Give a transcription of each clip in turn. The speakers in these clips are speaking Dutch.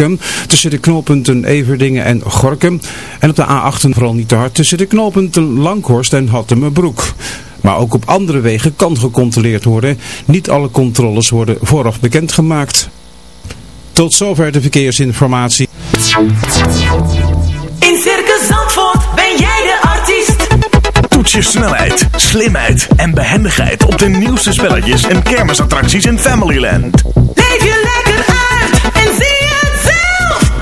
Gorkum tussen de knooppunten Everdingen en Gorkum. En op de A8 vooral niet te hard tussen de knooppunten Langhorst en Hattemerbroek. Maar ook op andere wegen kan gecontroleerd worden. Niet alle controles worden vooraf bekendgemaakt. Tot zover de verkeersinformatie. In Circus Zandvoort ben jij de artiest. Toets je snelheid, slimheid en behendigheid op de nieuwste spelletjes en kermisattracties in Familyland. Leef je lekker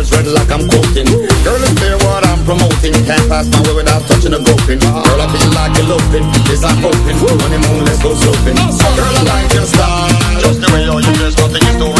words read like I'm quoting. Girl, it's clear what I'm promoting. Can't pass my way without touching a groping. Girl, I feel like eloping. This I'm hoping. Honeymoon, let's go sloping. Girl, I like your style. Just the way all you dress, nothing is too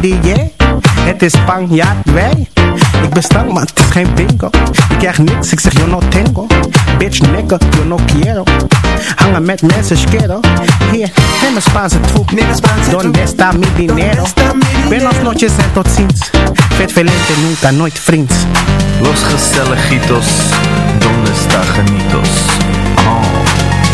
yeah. Het is Spanjaard, wij. Ik ben stank, maar het is geen bingo. Ik krijg niks, ik zeg yo no tengo. Bitch, nigga, yo no quiero. Hangen met mensen, schero. Hier, neem een Spaanse troep. Donde está mi dinero? Buenos noches en tot ziens. Vet velente, nunca, nooit vriends. Los Gestelejitos, ¿dónde está Janitos? Oh.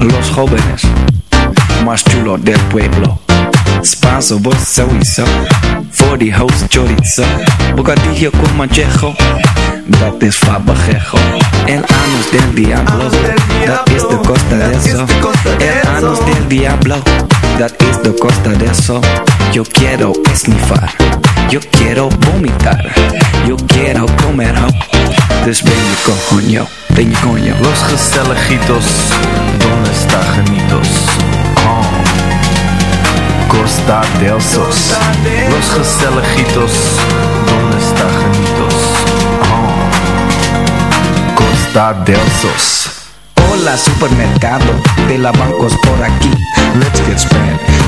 Los jóvenes más chulos del pueblo. Spanso. Voor die host chorizo. Bocadillo con manchejo. Dat is fabajejo. El anus del diablo. Dat is de costa de eso. El anus del diablo. Dat is de costa de eso. Yo quiero esnifar. Yo quiero vomitar. Yo quiero comer ho. Dus ben je coño. Ben je coño. Los Gestelejitos, ¿dónde está Janitos? Oh. Costa del Sos. Los Gestelejitos, ¿dónde está Janitos? Oh. Costa del Sos. Hola supermercado de la bancos por aquí. Let's get Spanish.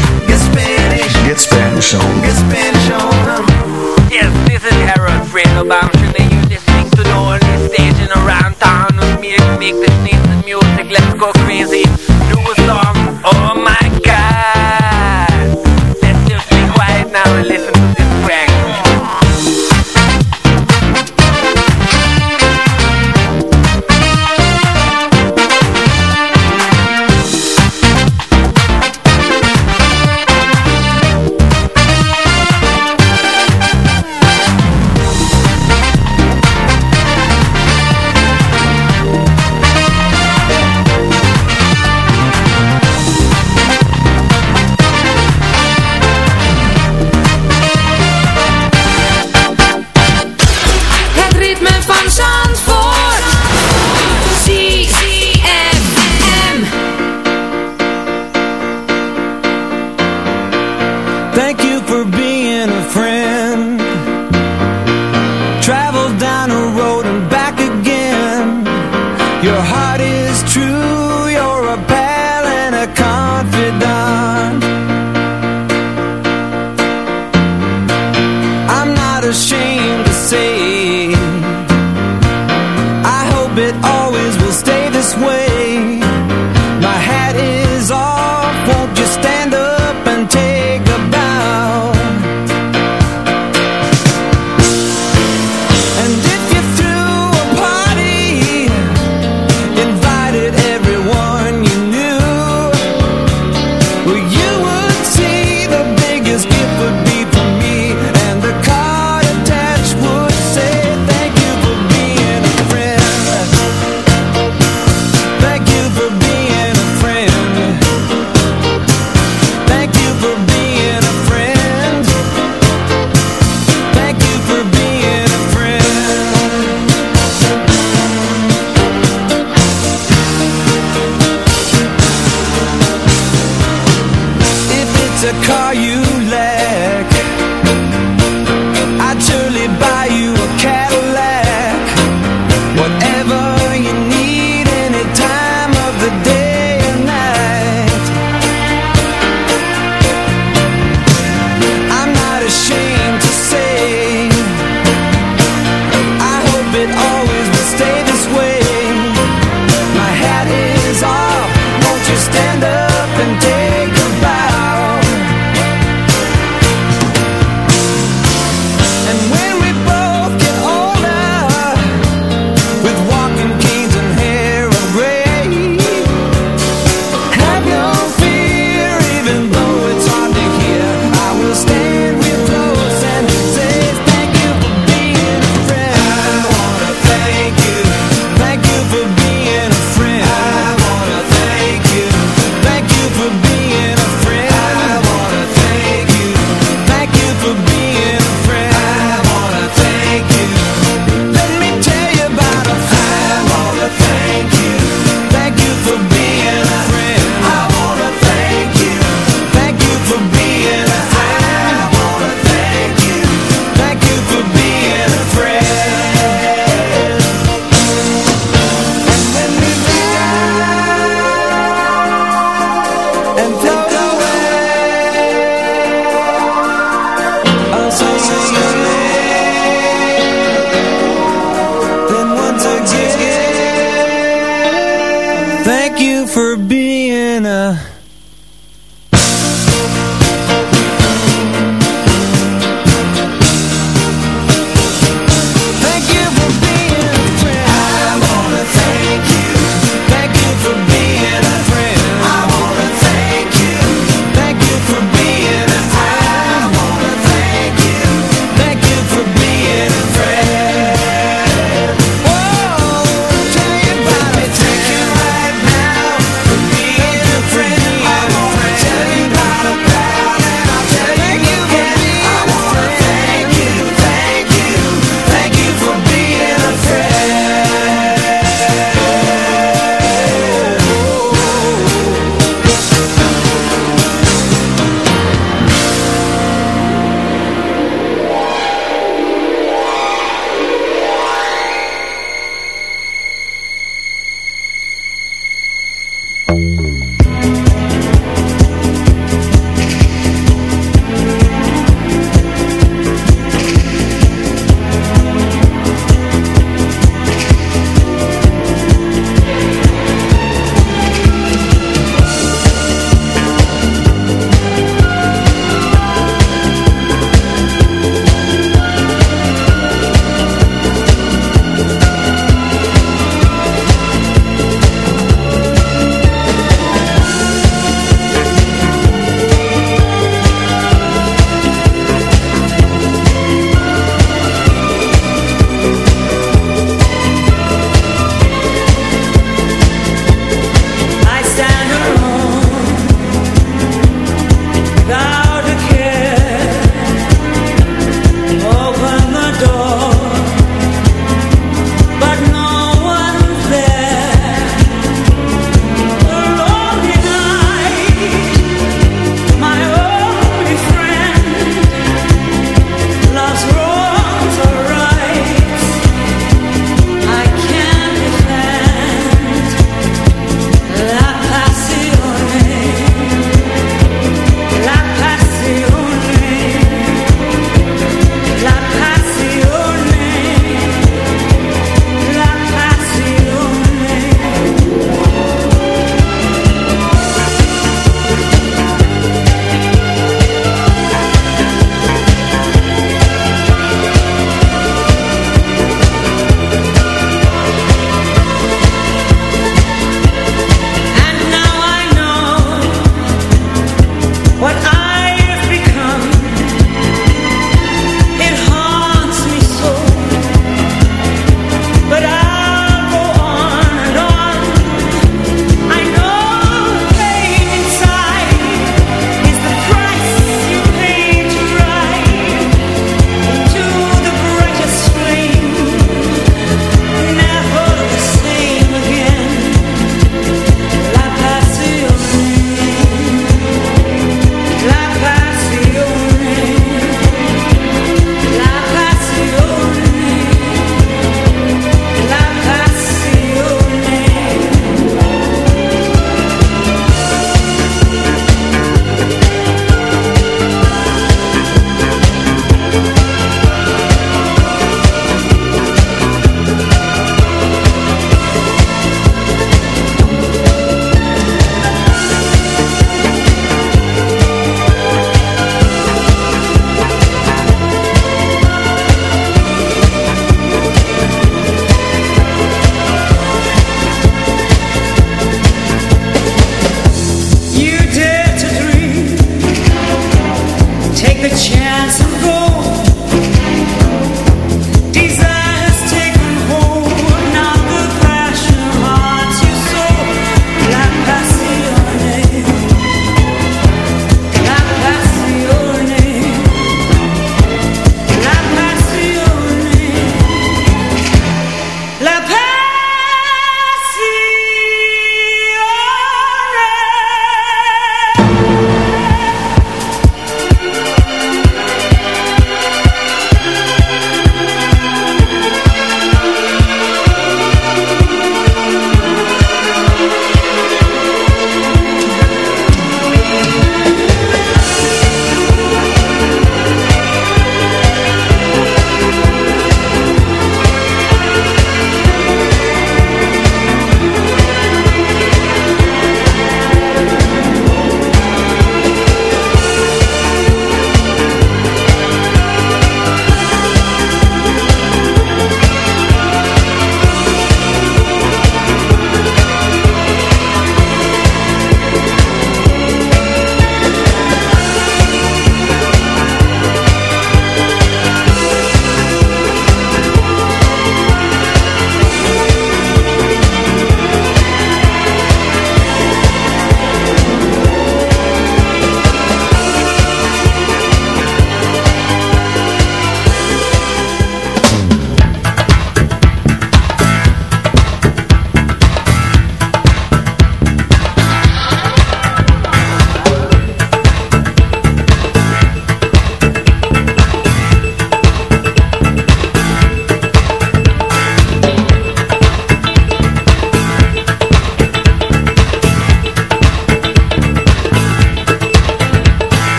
Get Spanish. Get Spanish on. Get Spanish on. Yes, this is Harold Fredo Bamshin and you listening to the only stage in around town with me to make this nice music. Let's go crazy. Do a song. Oh my Your heart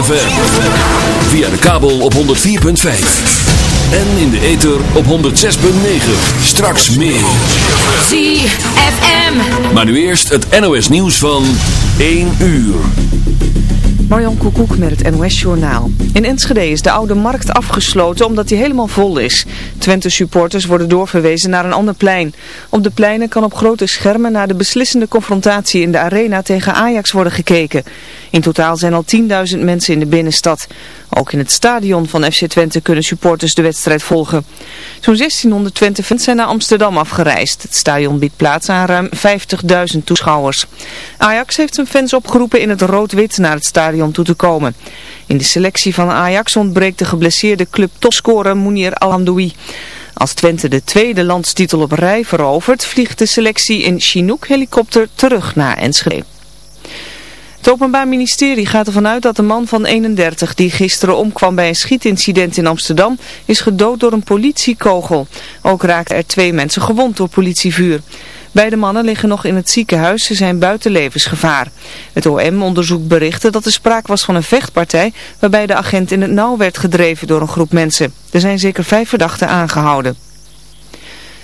ZFM. Via de kabel op 104.5. En in de ether op 106.9. Straks meer. ZFM. Maar nu eerst het NOS nieuws van 1 uur. Marjan Koekoek met het NOS Journaal. In Enschede is de oude markt afgesloten omdat die helemaal vol is. Twente supporters worden doorverwezen naar een ander plein. Op de pleinen kan op grote schermen naar de beslissende confrontatie in de arena tegen Ajax worden gekeken. In totaal zijn al 10.000 mensen in de binnenstad. Ook in het stadion van FC Twente kunnen supporters de wedstrijd volgen. Zo'n 1600 Twente-fans zijn naar Amsterdam afgereisd. Het stadion biedt plaats aan ruim 50.000 toeschouwers. Ajax heeft zijn fans opgeroepen in het rood-wit naar het stadion toe te komen. In de selectie van Ajax ontbreekt de geblesseerde club topscorer Mounir Alhamdoui. Als Twente de tweede landstitel op rij verovert, vliegt de selectie in Chinook helikopter terug naar Enschede. Het Openbaar Ministerie gaat ervan uit dat de man van 31 die gisteren omkwam bij een schietincident in Amsterdam is gedood door een politiekogel. Ook raakten er twee mensen gewond door politievuur. Beide mannen liggen nog in het ziekenhuis, ze zijn buiten levensgevaar. Het OM onderzoekt berichten dat er sprake was van een vechtpartij waarbij de agent in het nauw werd gedreven door een groep mensen. Er zijn zeker vijf verdachten aangehouden.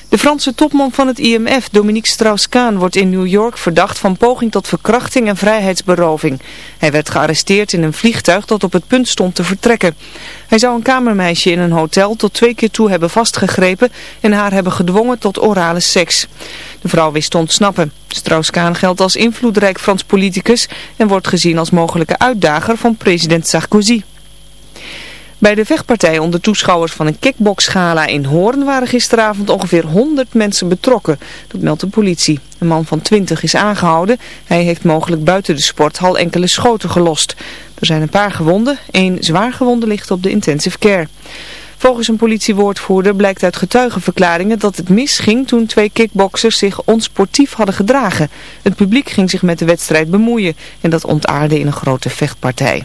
De Franse topman van het IMF, Dominique Strauss-Kaan, wordt in New York verdacht van poging tot verkrachting en vrijheidsberoving. Hij werd gearresteerd in een vliegtuig dat op het punt stond te vertrekken. Hij zou een kamermeisje in een hotel tot twee keer toe hebben vastgegrepen en haar hebben gedwongen tot orale seks. De vrouw wist te ontsnappen. Strauss-Kaan geldt als invloedrijk Frans politicus en wordt gezien als mogelijke uitdager van president Sarkozy. Bij de vechtpartij onder toeschouwers van een kickboxgala in Hoorn waren gisteravond ongeveer 100 mensen betrokken. Dat meldt de politie. Een man van 20 is aangehouden. Hij heeft mogelijk buiten de sporthal enkele schoten gelost. Er zijn een paar gewonden. Eén zwaar gewonde ligt op de intensive care. Volgens een politiewoordvoerder blijkt uit getuigenverklaringen dat het misging toen twee kickboxers zich onsportief hadden gedragen. Het publiek ging zich met de wedstrijd bemoeien en dat ontaarde in een grote vechtpartij.